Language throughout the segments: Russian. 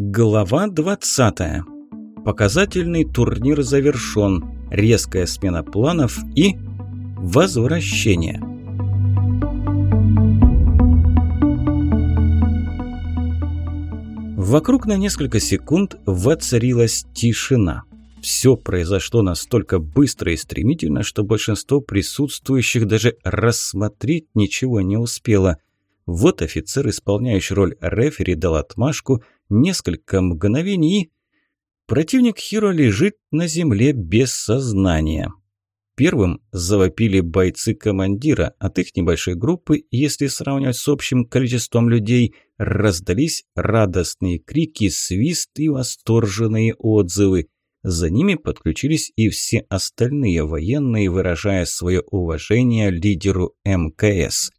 Глава 20. Показательный турнир завершен. Резкая смена планов и возвращение. Вокруг на несколько секунд воцарилась тишина. Все произошло настолько быстро и стремительно, что большинство присутствующих даже рассмотреть ничего не успело. Вот офицер, исполняющий роль рефери, дал отмашку, несколько мгновений. Противник Хиро лежит на земле без сознания. Первым завопили бойцы командира. От их небольшой группы, если сравнивать с общим количеством людей, раздались радостные крики, свист и восторженные отзывы. За ними подключились и все остальные военные, выражая свое уважение лидеру МКС.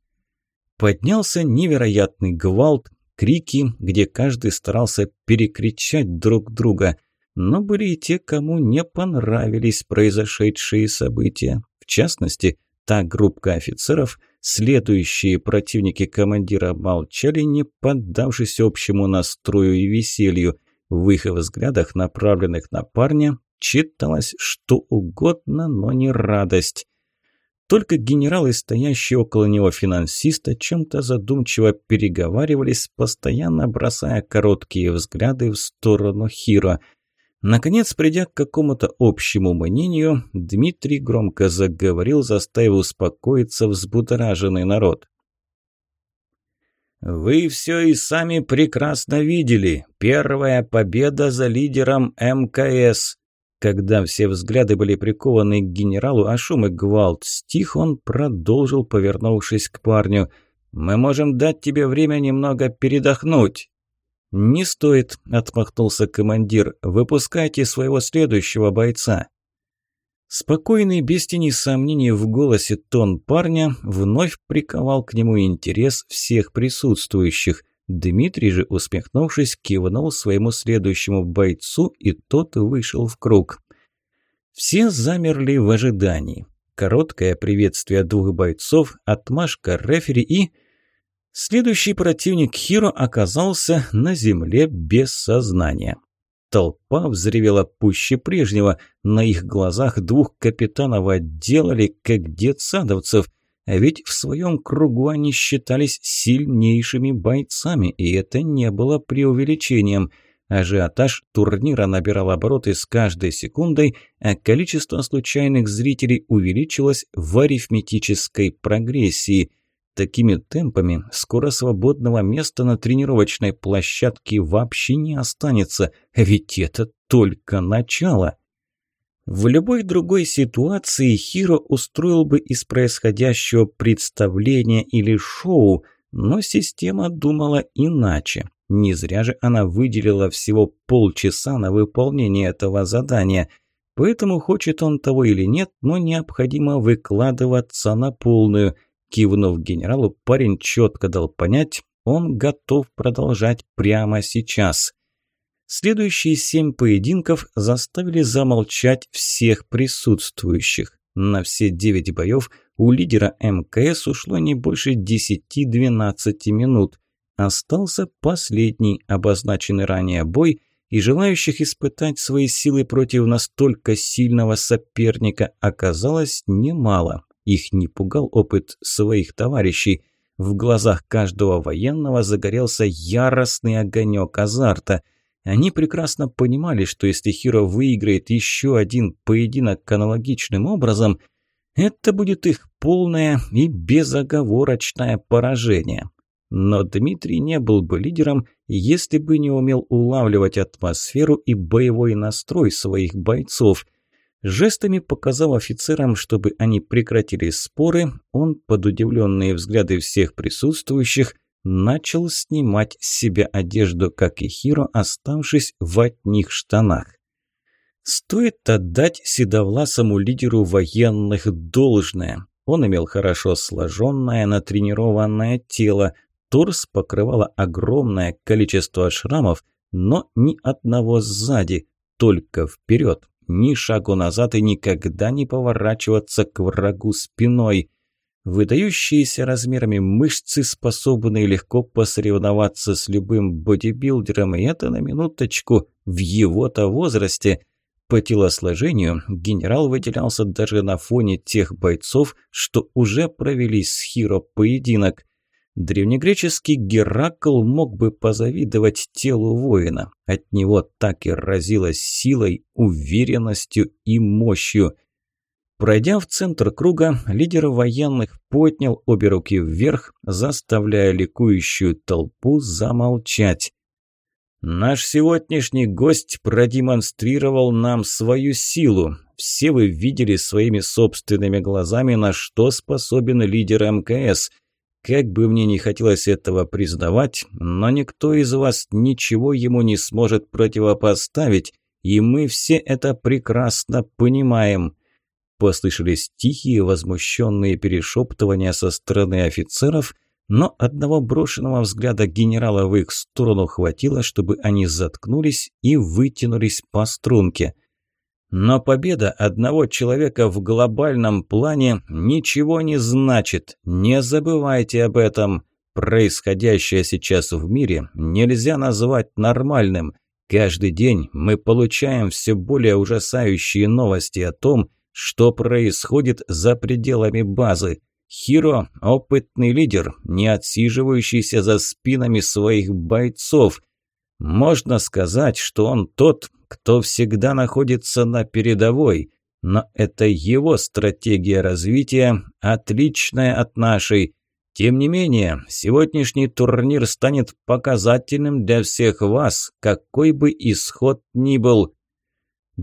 Поднялся невероятный гвалт, крики, где каждый старался перекричать друг друга. Но были и те, кому не понравились произошедшие события. В частности, та группа офицеров, следующие противники командира молчали, не поддавшись общему настрою и веселью – в их взглядах, направленных на парня, читалось что угодно, но не радость. Только генералы, стоящие около него финансиста, чем-то задумчиво переговаривались, постоянно бросая короткие взгляды в сторону Хиро. Наконец, придя к какому-то общему мнению, Дмитрий громко заговорил, заставив успокоиться взбудораженный народ. Вы все и сами прекрасно видели. Первая победа за лидером МКС. Когда все взгляды были прикованы к генералу, а шум и гвалт стих, он продолжил, повернувшись к парню. «Мы можем дать тебе время немного передохнуть». «Не стоит», – отмахнулся командир. «Выпускайте своего следующего бойца». Спокойный, без тени сомнений в голосе тон парня вновь приковал к нему интерес всех присутствующих. Дмитрий же, усмехнувшись, кивнул своему следующему бойцу, и тот вышел в круг. Все замерли в ожидании. Короткое приветствие двух бойцов, отмашка рефери и... Следующий противник Хиро оказался на земле без сознания. Толпа взревела пуще прежнего. На их глазах двух капитанов отделали, как детсадовцев. А ведь в своем кругу они считались сильнейшими бойцами, и это не было преувеличением. Ажиотаж турнира набирал обороты с каждой секундой, а количество случайных зрителей увеличилось в арифметической прогрессии – Такими темпами скоро свободного места на тренировочной площадке вообще не останется, ведь это только начало. В любой другой ситуации Хиро устроил бы из происходящего представление или шоу, но система думала иначе. Не зря же она выделила всего полчаса на выполнение этого задания. Поэтому, хочет он того или нет, но необходимо выкладываться на полную – Кивнув генералу, парень четко дал понять, он готов продолжать прямо сейчас. Следующие семь поединков заставили замолчать всех присутствующих. На все девять боев у лидера МКС ушло не больше 10-12 минут. Остался последний обозначенный ранее бой, и желающих испытать свои силы против настолько сильного соперника оказалось немало. Их не пугал опыт своих товарищей. В глазах каждого военного загорелся яростный огонек азарта. Они прекрасно понимали, что если Хиро выиграет еще один поединок аналогичным образом, это будет их полное и безоговорочное поражение. Но Дмитрий не был бы лидером, если бы не умел улавливать атмосферу и боевой настрой своих бойцов – Жестами показал офицерам, чтобы они прекратили споры, он, под удивленные взгляды всех присутствующих, начал снимать с себя одежду, как и Хиро, оставшись в одних штанах. Стоит отдать седовласому лидеру военных должное. Он имел хорошо сложенное, натренированное тело, торс покрывало огромное количество шрамов, но ни одного сзади, только вперед ни шагу назад и никогда не поворачиваться к врагу спиной. Выдающиеся размерами мышцы, способные легко посоревноваться с любым бодибилдером, и это на минуточку в его-то возрасте. По телосложению генерал выделялся даже на фоне тех бойцов, что уже провели с Хиро поединок. Древнегреческий Геракл мог бы позавидовать телу воина. От него так и разило силой, уверенностью и мощью – Пройдя в центр круга, лидер военных поднял обе руки вверх, заставляя ликующую толпу замолчать. «Наш сегодняшний гость продемонстрировал нам свою силу. Все вы видели своими собственными глазами, на что способен лидер МКС. Как бы мне не хотелось этого признавать, но никто из вас ничего ему не сможет противопоставить, и мы все это прекрасно понимаем». Послышались тихие, возмущенные перешептывания со стороны офицеров, но одного брошенного взгляда генерала в их сторону хватило, чтобы они заткнулись и вытянулись по струнке. Но победа одного человека в глобальном плане ничего не значит. Не забывайте об этом. Происходящее сейчас в мире нельзя назвать нормальным. Каждый день мы получаем все более ужасающие новости о том, что происходит за пределами базы. Хиро – опытный лидер, не отсиживающийся за спинами своих бойцов. Можно сказать, что он тот, кто всегда находится на передовой, но это его стратегия развития, отличная от нашей. Тем не менее, сегодняшний турнир станет показательным для всех вас, какой бы исход ни был.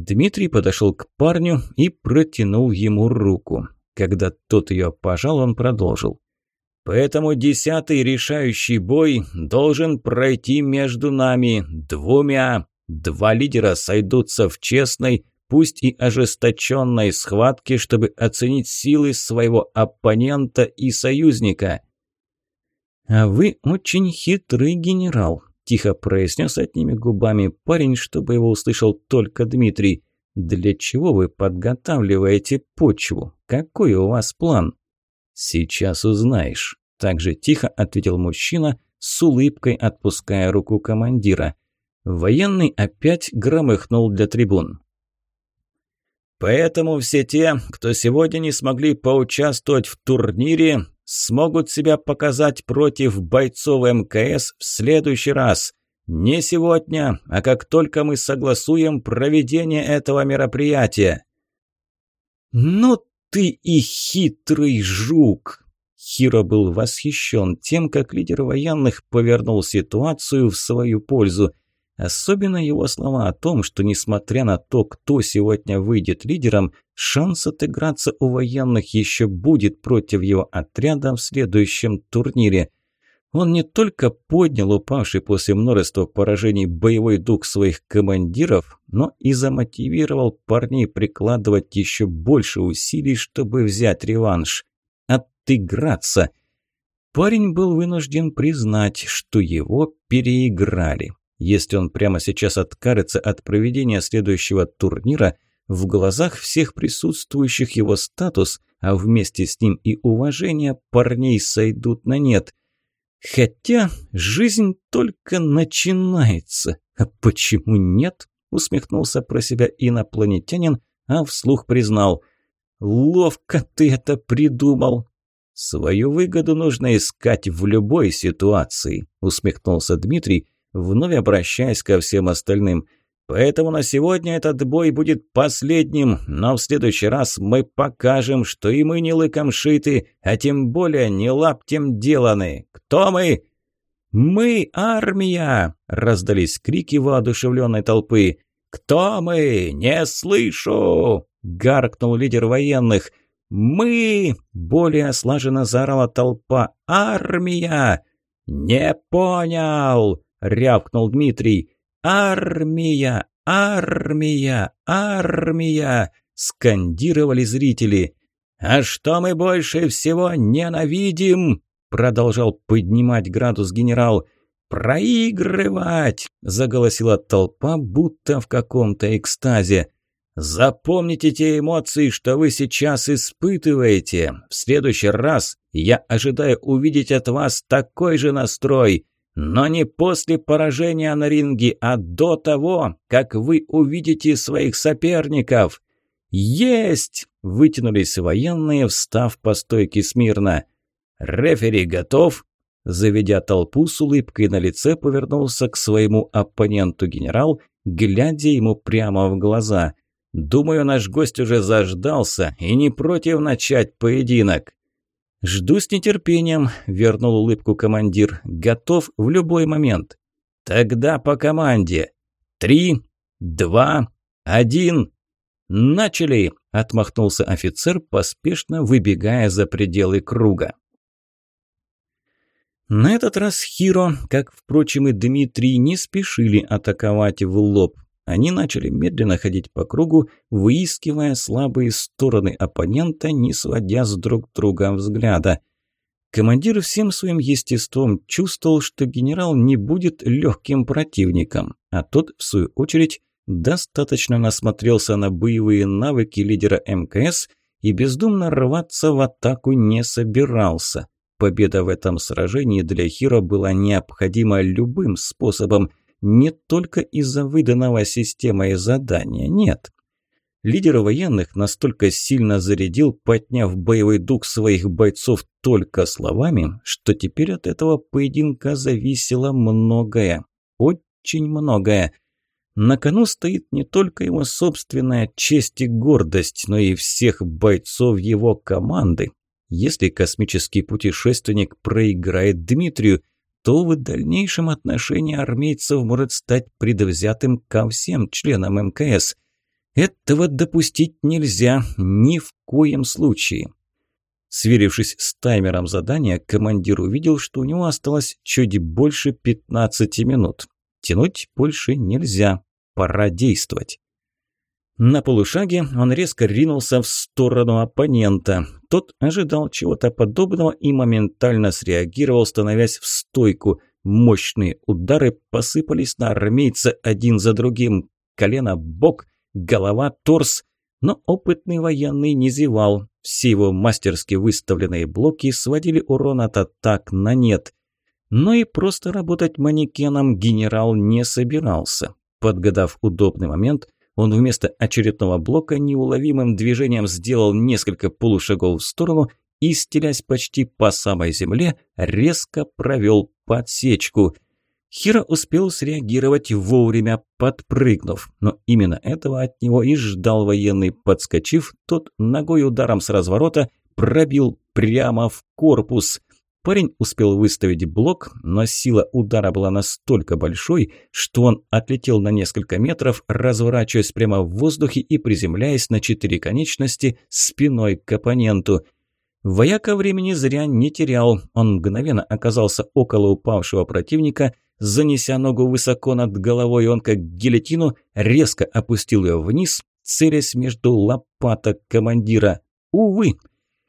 Дмитрий подошел к парню и протянул ему руку. Когда тот ее пожал, он продолжил. «Поэтому десятый решающий бой должен пройти между нами двумя. Два лидера сойдутся в честной, пусть и ожесточенной схватке, чтобы оценить силы своего оппонента и союзника». «А вы очень хитрый генерал», Тихо произнес одними губами парень, чтобы его услышал только Дмитрий. «Для чего вы подготавливаете почву? Какой у вас план?» «Сейчас узнаешь», – также тихо ответил мужчина, с улыбкой отпуская руку командира. Военный опять громыхнул для трибун. Поэтому все те, кто сегодня не смогли поучаствовать в турнире, смогут себя показать против бойцов МКС в следующий раз. Не сегодня, а как только мы согласуем проведение этого мероприятия. «Ну ты и хитрый жук!» Хиро был восхищен тем, как лидер военных повернул ситуацию в свою пользу – Особенно его слова о том, что несмотря на то, кто сегодня выйдет лидером, шанс отыграться у военных еще будет против его отряда в следующем турнире. Он не только поднял упавший после множества поражений боевой дух своих командиров, но и замотивировал парней прикладывать еще больше усилий, чтобы взять реванш. Отыграться. Парень был вынужден признать, что его переиграли. Если он прямо сейчас откажется от проведения следующего турнира, в глазах всех присутствующих его статус, а вместе с ним и уважение парней сойдут на нет. Хотя жизнь только начинается. А почему нет? Усмехнулся про себя инопланетянин, а вслух признал. Ловко ты это придумал. Свою выгоду нужно искать в любой ситуации, усмехнулся Дмитрий, вновь обращаясь ко всем остальным. «Поэтому на сегодня этот бой будет последним, но в следующий раз мы покажем, что и мы не лыком шиты, а тем более не лаптем деланы. Кто мы?» «Мы армия!» – раздались крики воодушевленной толпы. «Кто мы? Не слышу!» – гаркнул лидер военных. «Мы!» – более слаженно заорала толпа. «Армия!» «Не понял!» – рявкнул Дмитрий. «Армия! Армия! Армия!» – скандировали зрители. «А что мы больше всего ненавидим?» – продолжал поднимать градус генерал. «Проигрывать!» – заголосила толпа, будто в каком-то экстазе. Запомните те эмоции, что вы сейчас испытываете. В следующий раз я ожидаю увидеть от вас такой же настрой, но не после поражения на ринге, а до того, как вы увидите своих соперников. Есть! Вытянулись военные, встав по стойке смирно. Рефери готов? Заведя толпу с улыбкой на лице, повернулся к своему оппоненту генерал, глядя ему прямо в глаза – Думаю, наш гость уже заждался и не против начать поединок. «Жду с нетерпением», – вернул улыбку командир. «Готов в любой момент». «Тогда по команде. Три, два, один. Начали!» – отмахнулся офицер, поспешно выбегая за пределы круга. На этот раз Хиро, как, впрочем, и Дмитрий, не спешили атаковать в лоб. Они начали медленно ходить по кругу, выискивая слабые стороны оппонента, не сводя с друг друга взгляда. Командир всем своим естеством чувствовал, что генерал не будет легким противником, а тот, в свою очередь, достаточно насмотрелся на боевые навыки лидера МКС и бездумно рваться в атаку не собирался. Победа в этом сражении для Хиро была необходима любым способом – не только из-за выданного системой задания, нет. Лидер военных настолько сильно зарядил, подняв боевой дух своих бойцов только словами, что теперь от этого поединка зависело многое. Очень многое. На кону стоит не только его собственная честь и гордость, но и всех бойцов его команды. Если космический путешественник проиграет Дмитрию – то в дальнейшем отношение армейцев может стать предвзятым ко всем членам МКС. Этого допустить нельзя ни в коем случае. Сверившись с таймером задания, командир увидел, что у него осталось чуть больше 15 минут. Тянуть больше нельзя. Пора действовать. На полушаге он резко ринулся в сторону оппонента. Тот ожидал чего-то подобного и моментально среагировал, становясь в стойку. Мощные удары посыпались на армейца один за другим. Колено, бок, голова, торс. Но опытный военный не зевал. Все его мастерски выставленные блоки сводили урон от атак на нет. Но и просто работать манекеном генерал не собирался. Подгадав удобный момент, он вместо очередного блока неуловимым движением сделал несколько полушагов в сторону и, стелясь почти по самой земле, резко провел подсечку. Хиро успел среагировать вовремя, подпрыгнув, но именно этого от него и ждал военный, подскочив, тот ногой ударом с разворота пробил прямо в корпус. Парень успел выставить блок, но сила удара была настолько большой, что он отлетел на несколько метров, разворачиваясь прямо в воздухе и приземляясь на четыре конечности спиной к оппоненту. Вояка времени зря не терял, он мгновенно оказался около упавшего противника, занеся ногу высоко над головой, он как гильотину резко опустил ее вниз, целясь между лопаток командира. Увы!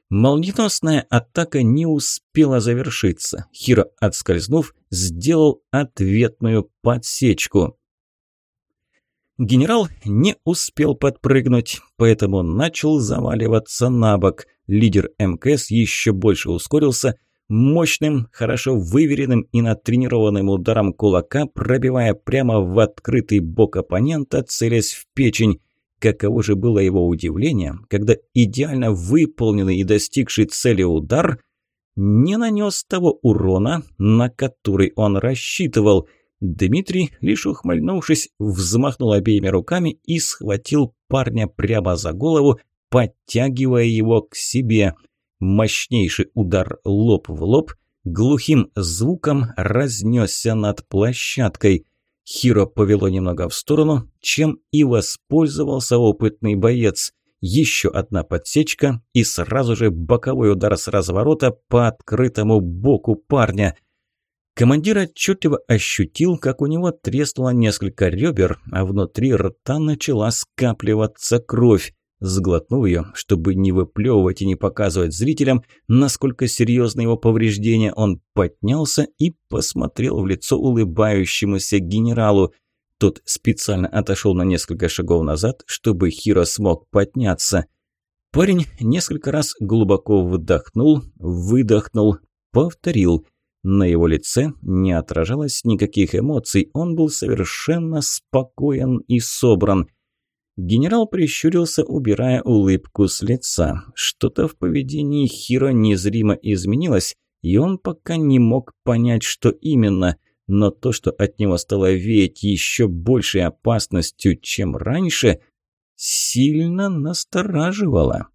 Молниеносная атака не успела завершиться. Хиро, отскользнув, сделал ответную подсечку. Генерал не успел подпрыгнуть, поэтому начал заваливаться на бок. Лидер МКС еще больше ускорился, мощным, хорошо выверенным и натренированным ударом кулака, пробивая прямо в открытый бок оппонента, целясь в печень. Каково же было его удивление, когда идеально выполненный и достигший цели удар не нанес того урона, на который он рассчитывал. Дмитрий, лишь ухмыльнувшись, взмахнул обеими руками и схватил парня прямо за голову, подтягивая его к себе. Мощнейший удар лоб в лоб глухим звуком разнесся над площадкой – Хиро повело немного в сторону, чем и воспользовался опытный боец. Еще одна подсечка и сразу же боковой удар с разворота по открытому боку парня. Командир отчетливо ощутил, как у него треснуло несколько ребер, а внутри рта начала скапливаться кровь. Сглотнув ее, чтобы не выплевывать и не показывать зрителям, насколько серьезны его повреждения, он поднялся и посмотрел в лицо улыбающемуся генералу. Тот специально отошел на несколько шагов назад, чтобы Хиро смог подняться. Парень несколько раз глубоко вдохнул, выдохнул, повторил. На его лице не отражалось никаких эмоций, он был совершенно спокоен и собран. Генерал прищурился, убирая улыбку с лица. Что-то в поведении Хиро незримо изменилось, и он пока не мог понять, что именно. Но то, что от него стало веять еще большей опасностью, чем раньше, сильно настораживало.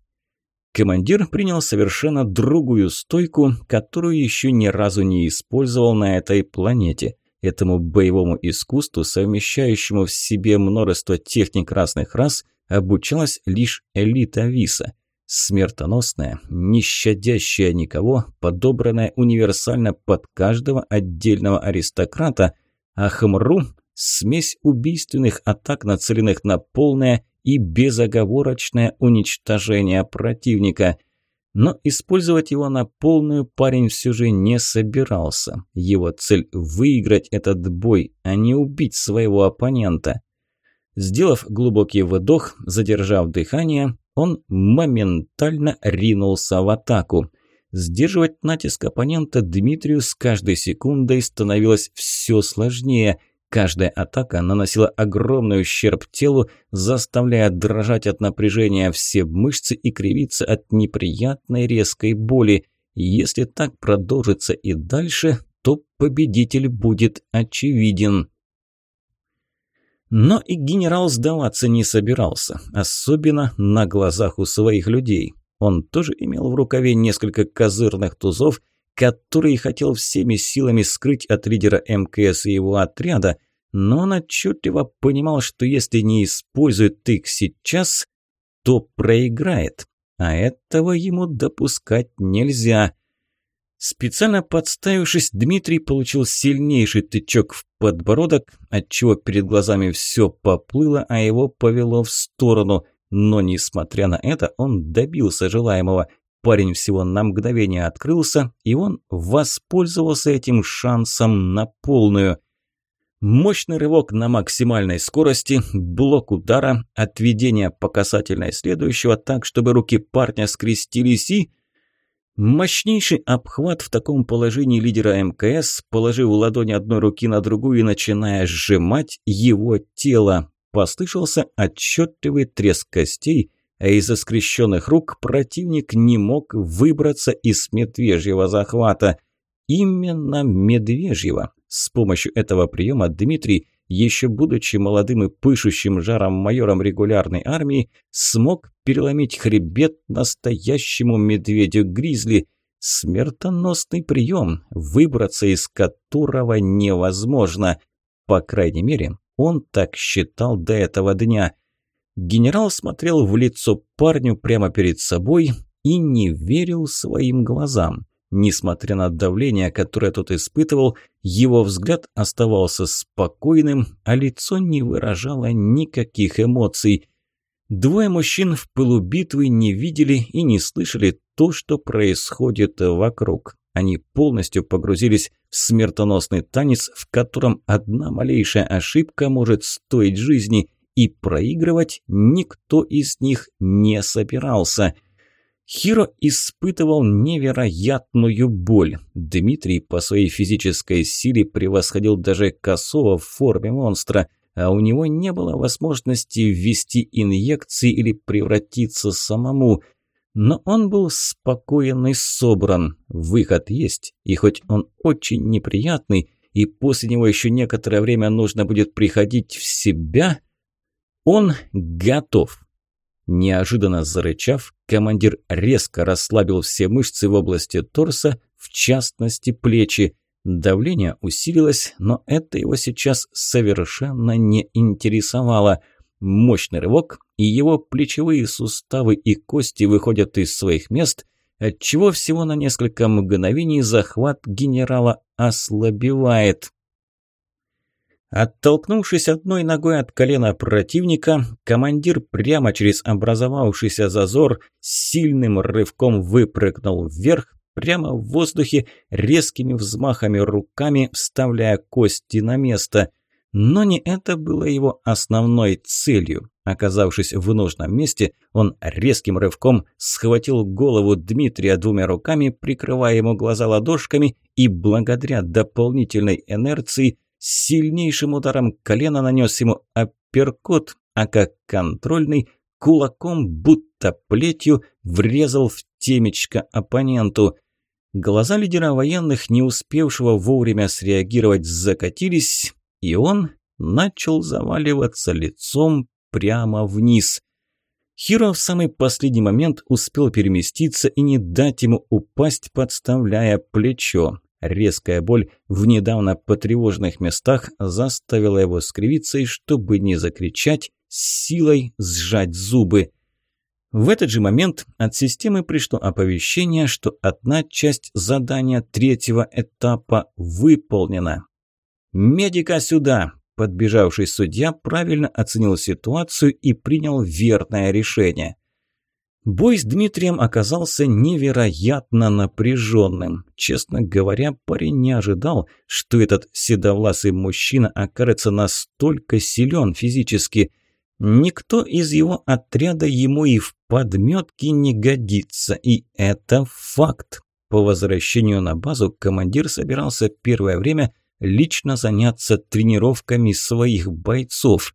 Командир принял совершенно другую стойку, которую еще ни разу не использовал на этой планете. Этому боевому искусству, совмещающему в себе множество техник разных рас, обучалась лишь элита Виса. Смертоносная, не щадящая никого, подобранная универсально под каждого отдельного аристократа, а Хамру – смесь убийственных атак, нацеленных на полное и безоговорочное уничтожение противника – но использовать его на полную парень все же не собирался. Его цель – выиграть этот бой, а не убить своего оппонента. Сделав глубокий выдох, задержав дыхание, он моментально ринулся в атаку. Сдерживать натиск оппонента Дмитрию с каждой секундой становилось все сложнее – Каждая атака наносила огромный ущерб телу, заставляя дрожать от напряжения все мышцы и кривиться от неприятной резкой боли. Если так продолжится и дальше, то победитель будет очевиден. Но и генерал сдаваться не собирался, особенно на глазах у своих людей. Он тоже имел в рукаве несколько козырных тузов, который хотел всеми силами скрыть от лидера МКС и его отряда, но он отчетливо понимал, что если не использует их сейчас, то проиграет, а этого ему допускать нельзя. Специально подставившись, Дмитрий получил сильнейший тычок в подбородок, отчего перед глазами все поплыло, а его повело в сторону. Но, несмотря на это, он добился желаемого – Парень всего на мгновение открылся, и он воспользовался этим шансом на полную. Мощный рывок на максимальной скорости, блок удара, отведение по касательной следующего так, чтобы руки парня скрестились и... Мощнейший обхват в таком положении лидера МКС, положив ладонь одной руки на другую и начиная сжимать его тело. Послышался отчетливый треск костей – а из-за скрещенных рук противник не мог выбраться из медвежьего захвата. Именно медвежьего. С помощью этого приема Дмитрий, еще будучи молодым и пышущим жаром майором регулярной армии, смог переломить хребет настоящему медведю-гризли. Смертоносный прием, выбраться из которого невозможно. По крайней мере, он так считал до этого дня – Генерал смотрел в лицо парню прямо перед собой и не верил своим глазам. Несмотря на давление, которое тот испытывал, его взгляд оставался спокойным, а лицо не выражало никаких эмоций. Двое мужчин в пылу битвы не видели и не слышали то, что происходит вокруг. Они полностью погрузились в смертоносный танец, в котором одна малейшая ошибка может стоить жизни – и проигрывать никто из них не собирался. Хиро испытывал невероятную боль. Дмитрий по своей физической силе превосходил даже Косова в форме монстра, а у него не было возможности ввести инъекции или превратиться самому. Но он был спокоен и собран. Выход есть, и хоть он очень неприятный, и после него еще некоторое время нужно будет приходить в себя – он готов. Неожиданно зарычав, командир резко расслабил все мышцы в области торса, в частности плечи. Давление усилилось, но это его сейчас совершенно не интересовало. Мощный рывок, и его плечевые суставы и кости выходят из своих мест, отчего всего на несколько мгновений захват генерала ослабевает. Оттолкнувшись одной ногой от колена противника, командир прямо через образовавшийся зазор сильным рывком выпрыгнул вверх, прямо в воздухе, резкими взмахами руками вставляя кости на место. Но не это было его основной целью. Оказавшись в нужном месте, он резким рывком схватил голову Дмитрия двумя руками, прикрывая ему глаза ладошками, и благодаря дополнительной инерции сильнейшим ударом колена нанес ему апперкот, а как контрольный кулаком, будто плетью, врезал в темечко оппоненту. Глаза лидера военных, не успевшего вовремя среагировать, закатились, и он начал заваливаться лицом прямо вниз. Хиро в самый последний момент успел переместиться и не дать ему упасть, подставляя плечо. Резкая боль в недавно потревоженных местах заставила его скривиться и, чтобы не закричать, силой сжать зубы. В этот же момент от системы пришло оповещение, что одна часть задания третьего этапа выполнена. «Медика сюда!» Подбежавший судья правильно оценил ситуацию и принял верное решение. Бой с Дмитрием оказался невероятно напряженным. Честно говоря, парень не ожидал, что этот седовласый мужчина окажется настолько силен физически. Никто из его отряда ему и в подметке не годится, и это факт. По возвращению на базу командир собирался первое время лично заняться тренировками своих бойцов.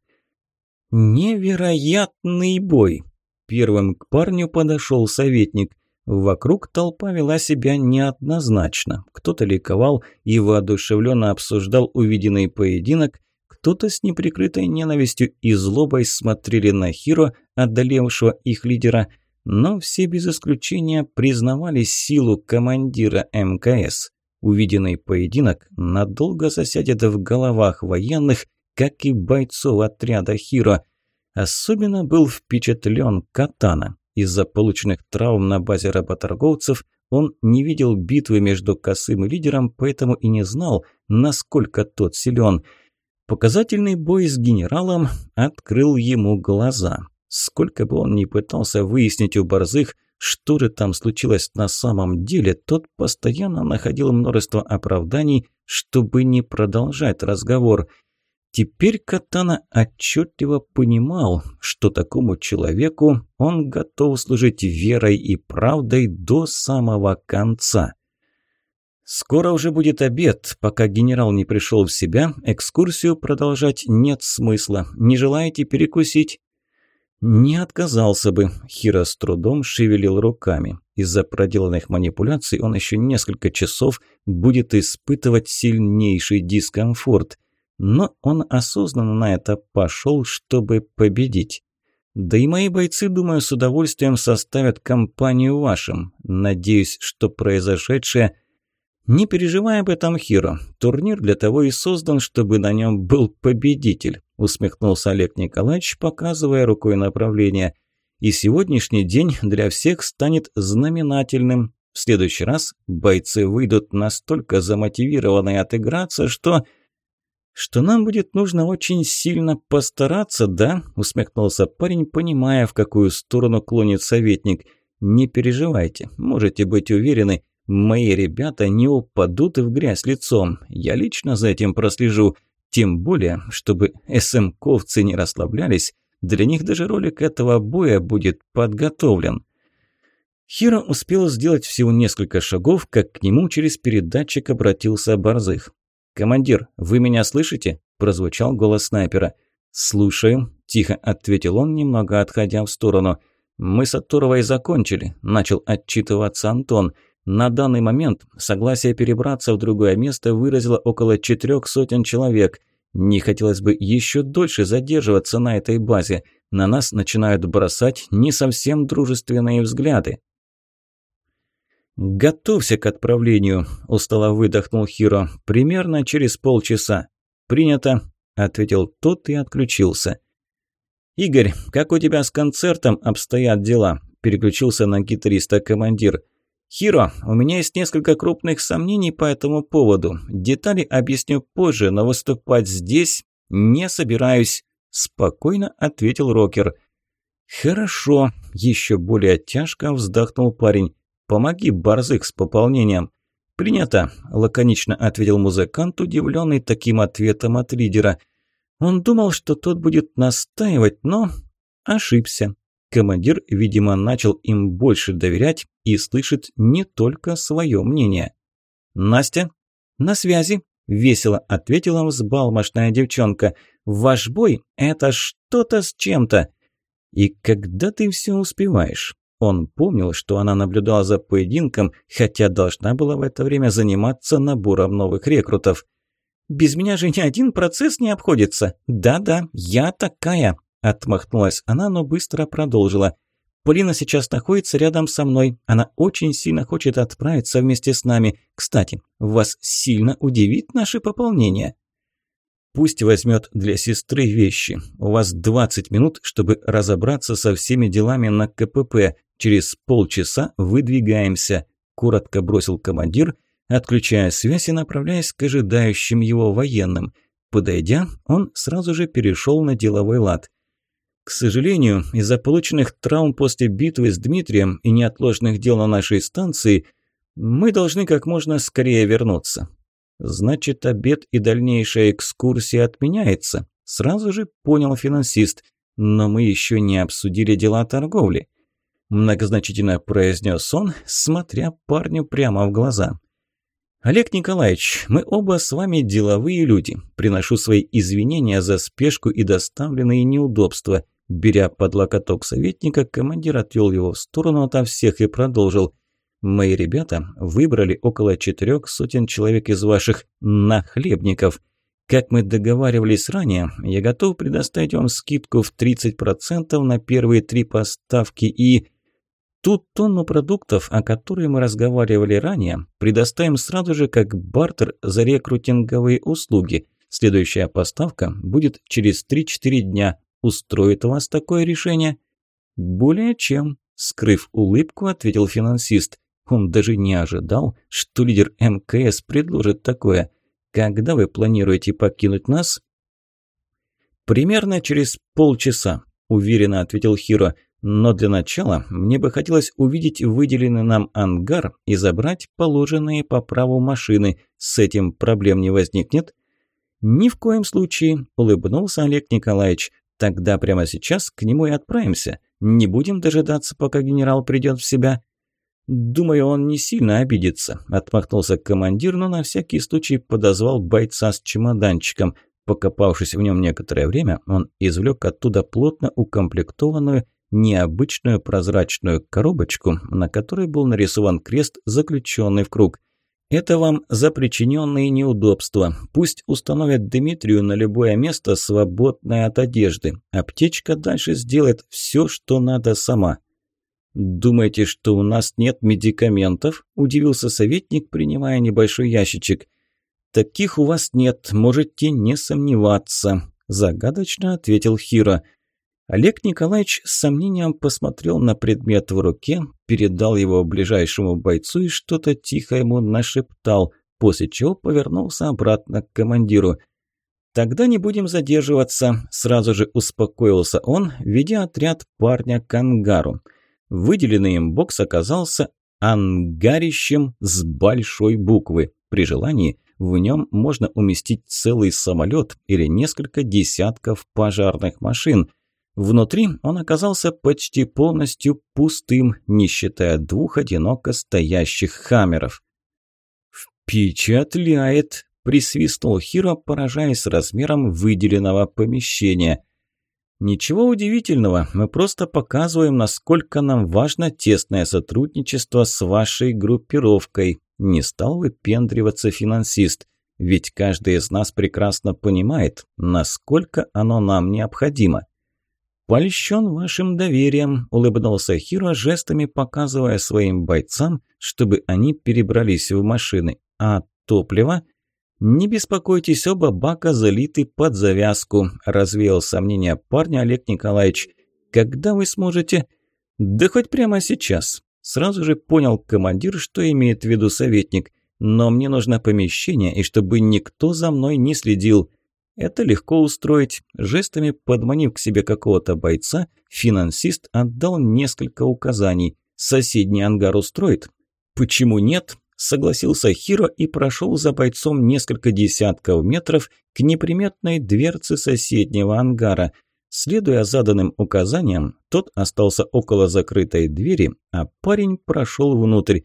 Невероятный бой! Первым к парню подошел советник. Вокруг толпа вела себя неоднозначно. Кто-то ликовал и воодушевленно обсуждал увиденный поединок, кто-то с неприкрытой ненавистью и злобой смотрели на Хиро, одолевшего их лидера, но все без исключения признавали силу командира МКС. Увиденный поединок надолго засядет в головах военных, как и бойцов отряда Хиро – Особенно был впечатлен Катана. Из-за полученных травм на базе работорговцев он не видел битвы между Косым и лидером, поэтому и не знал, насколько тот силен. Показательный бой с генералом открыл ему глаза. Сколько бы он ни пытался выяснить у борзых, что же там случилось на самом деле, тот постоянно находил множество оправданий, чтобы не продолжать разговор – Теперь Катана отчетливо понимал, что такому человеку он готов служить верой и правдой до самого конца. Скоро уже будет обед. Пока генерал не пришел в себя, экскурсию продолжать нет смысла. Не желаете перекусить? Не отказался бы. Хира с трудом шевелил руками. Из-за проделанных манипуляций он еще несколько часов будет испытывать сильнейший дискомфорт – но он осознанно на это пошел, чтобы победить. Да и мои бойцы, думаю, с удовольствием составят компанию вашим. Надеюсь, что произошедшее... Не переживай об этом, Хиро. Турнир для того и создан, чтобы на нем был победитель, усмехнулся Олег Николаевич, показывая рукой направление. И сегодняшний день для всех станет знаменательным. В следующий раз бойцы выйдут настолько замотивированные отыграться, что «Что нам будет нужно очень сильно постараться, да?» – усмехнулся парень, понимая, в какую сторону клонит советник. «Не переживайте, можете быть уверены, мои ребята не упадут в грязь лицом. Я лично за этим прослежу. Тем более, чтобы СМковцы не расслаблялись, для них даже ролик этого боя будет подготовлен». Хиро успел сделать всего несколько шагов, как к нему через передатчик обратился Борзых. «Командир, вы меня слышите?» – прозвучал голос снайпера. «Слушаю», – тихо ответил он, немного отходя в сторону. «Мы с Аттуровой закончили», – начал отчитываться Антон. «На данный момент согласие перебраться в другое место выразило около четырех сотен человек. Не хотелось бы еще дольше задерживаться на этой базе. На нас начинают бросать не совсем дружественные взгляды». «Готовься к отправлению», – устало выдохнул Хиро. «Примерно через полчаса». «Принято», – ответил тот и отключился. «Игорь, как у тебя с концертом обстоят дела?» – переключился на гитариста командир. «Хиро, у меня есть несколько крупных сомнений по этому поводу. Детали объясню позже, но выступать здесь не собираюсь», – спокойно ответил рокер. «Хорошо», – еще более тяжко вздохнул парень. Помоги, Барзык, с пополнением». «Принято», – лаконично ответил музыкант, удивленный таким ответом от лидера. Он думал, что тот будет настаивать, но ошибся. Командир, видимо, начал им больше доверять и слышит не только свое мнение. «Настя?» «На связи», – весело ответила взбалмошная девчонка. «Ваш бой – это что-то с чем-то». «И когда ты все успеваешь?» Он помнил, что она наблюдала за поединком, хотя должна была в это время заниматься набором новых рекрутов. «Без меня же ни один процесс не обходится. Да-да, я такая», – отмахнулась она, но быстро продолжила. «Полина сейчас находится рядом со мной. Она очень сильно хочет отправиться вместе с нами. Кстати, вас сильно удивит наше пополнение». Пусть возьмет для сестры вещи. У вас 20 минут, чтобы разобраться со всеми делами на КПП. Через полчаса выдвигаемся», – коротко бросил командир, отключая связь и направляясь к ожидающим его военным. Подойдя, он сразу же перешел на деловой лад. К сожалению, из-за полученных травм после битвы с Дмитрием и неотложных дел на нашей станции, мы должны как можно скорее вернуться. Значит, обед и дальнейшая экскурсия отменяется. Сразу же понял финансист. Но мы еще не обсудили дела торговли. Многозначительно произнес он, смотря парню прямо в глаза. «Олег Николаевич, мы оба с вами деловые люди. Приношу свои извинения за спешку и доставленные неудобства». Беря под локоток советника, командир отвел его в сторону ото всех и продолжил. «Мои ребята выбрали около четырех сотен человек из ваших нахлебников. Как мы договаривались ранее, я готов предоставить вам скидку в 30% на первые три поставки и...» Ту тонну продуктов, о которой мы разговаривали ранее, предоставим сразу же как бартер за рекрутинговые услуги. Следующая поставка будет через 3-4 дня. Устроит вас такое решение? Более чем, скрыв улыбку, ответил финансист. Он даже не ожидал, что лидер МКС предложит такое. Когда вы планируете покинуть нас? Примерно через полчаса, уверенно ответил Хиро. Но для начала мне бы хотелось увидеть выделенный нам ангар и забрать положенные по праву машины. С этим проблем не возникнет? Ни в коем случае, улыбнулся Олег Николаевич. Тогда прямо сейчас к нему и отправимся. Не будем дожидаться, пока генерал придет в себя. «Думаю, он не сильно обидится», – отмахнулся командир, но на всякий случай подозвал бойца с чемоданчиком. Покопавшись в нем некоторое время, он извлек оттуда плотно укомплектованную необычную прозрачную коробочку, на которой был нарисован крест, заключенный в круг. Это вам за причиненные неудобства. Пусть установят Дмитрию на любое место, свободное от одежды. Аптечка дальше сделает все, что надо сама. «Думаете, что у нас нет медикаментов?» – удивился советник, принимая небольшой ящичек. «Таких у вас нет, можете не сомневаться», – загадочно ответил Хиро. Олег Николаевич с сомнением посмотрел на предмет в руке, передал его ближайшему бойцу и что-то тихо ему нашептал, после чего повернулся обратно к командиру. «Тогда не будем задерживаться», – сразу же успокоился он, ведя отряд парня к ангару. Выделенный им бокс оказался ангарищем с большой буквы. При желании в нем можно уместить целый самолет или несколько десятков пожарных машин – Внутри он оказался почти полностью пустым, не считая двух одиноко стоящих хаммеров. «Впечатляет!» – присвистнул Хиро, поражаясь размером выделенного помещения. «Ничего удивительного, мы просто показываем, насколько нам важно тесное сотрудничество с вашей группировкой», – не стал выпендриваться финансист. «Ведь каждый из нас прекрасно понимает, насколько оно нам необходимо». «Польщен вашим доверием», – улыбнулся Хиро, жестами показывая своим бойцам, чтобы они перебрались в машины. «А топливо?» «Не беспокойтесь, оба бака залиты под завязку», – развеял сомнения парня Олег Николаевич. «Когда вы сможете?» «Да хоть прямо сейчас». Сразу же понял командир, что имеет в виду советник. «Но мне нужно помещение, и чтобы никто за мной не следил. Это легко устроить. Жестами подманив к себе какого-то бойца, финансист отдал несколько указаний. Соседний ангар устроит? Почему нет? согласился Хиро и прошел за бойцом несколько десятков метров к неприметной дверце соседнего ангара. Следуя заданным указаниям, тот остался около закрытой двери, а парень прошел внутрь.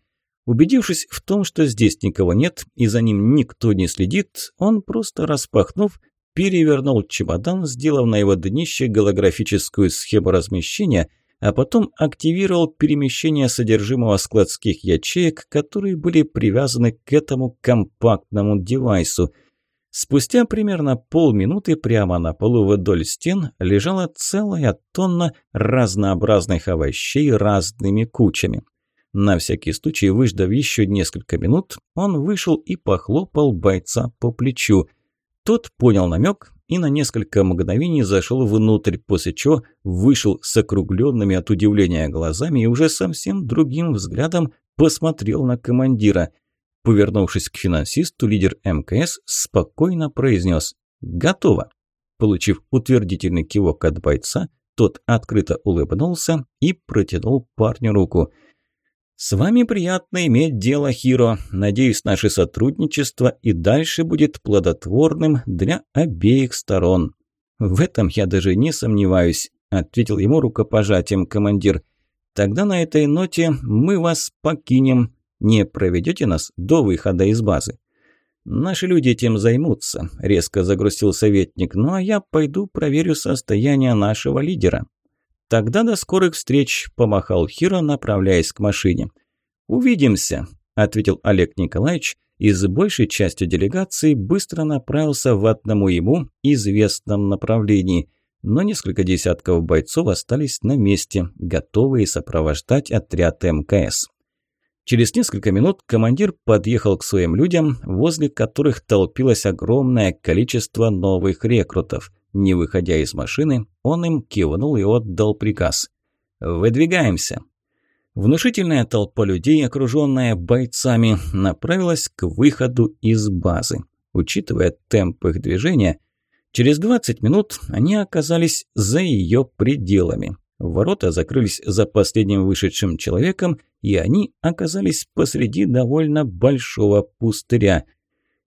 Убедившись в том, что здесь никого нет и за ним никто не следит, он просто распахнув, перевернул чемодан, сделав на его днище голографическую схему размещения – а потом активировал перемещение содержимого складских ячеек, которые были привязаны к этому компактному девайсу. Спустя примерно полминуты прямо на полу вдоль стен лежала целая тонна разнообразных овощей разными кучами. На всякий случай, выждав еще несколько минут, он вышел и похлопал бойца по плечу. Тот понял намек и на несколько мгновений зашел внутрь, после чего вышел с округленными от удивления глазами и уже совсем другим взглядом посмотрел на командира. Повернувшись к финансисту, лидер МКС спокойно произнес «Готово». Получив утвердительный кивок от бойца, тот открыто улыбнулся и протянул парню руку – «С вами приятно иметь дело, Хиро. Надеюсь, наше сотрудничество и дальше будет плодотворным для обеих сторон». «В этом я даже не сомневаюсь», – ответил ему рукопожатием командир. «Тогда на этой ноте мы вас покинем. Не проведете нас до выхода из базы». «Наши люди этим займутся», – резко загрустил советник. «Ну а я пойду проверю состояние нашего лидера». «Тогда до скорых встреч», – помахал Хиро, направляясь к машине. «Увидимся», – ответил Олег Николаевич и с большей частью делегации быстро направился в одному ему известном направлении. Но несколько десятков бойцов остались на месте, готовые сопровождать отряд МКС. Через несколько минут командир подъехал к своим людям, возле которых толпилось огромное количество новых рекрутов – не выходя из машины, он им кивнул и отдал приказ. «Выдвигаемся!» Внушительная толпа людей, окруженная бойцами, направилась к выходу из базы. Учитывая темп их движения, через 20 минут они оказались за ее пределами. Ворота закрылись за последним вышедшим человеком, и они оказались посреди довольно большого пустыря.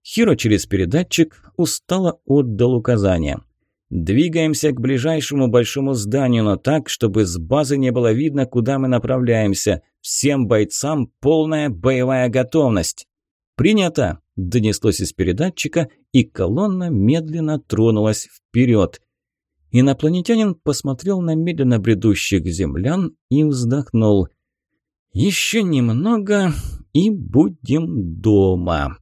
Хиро через передатчик устало отдал указания. Двигаемся к ближайшему большому зданию, но так, чтобы с базы не было видно, куда мы направляемся. Всем бойцам полная боевая готовность. Принято, донеслось из передатчика, и колонна медленно тронулась вперед. Инопланетянин посмотрел на медленно бредущих землян и вздохнул. «Еще немного, и будем дома».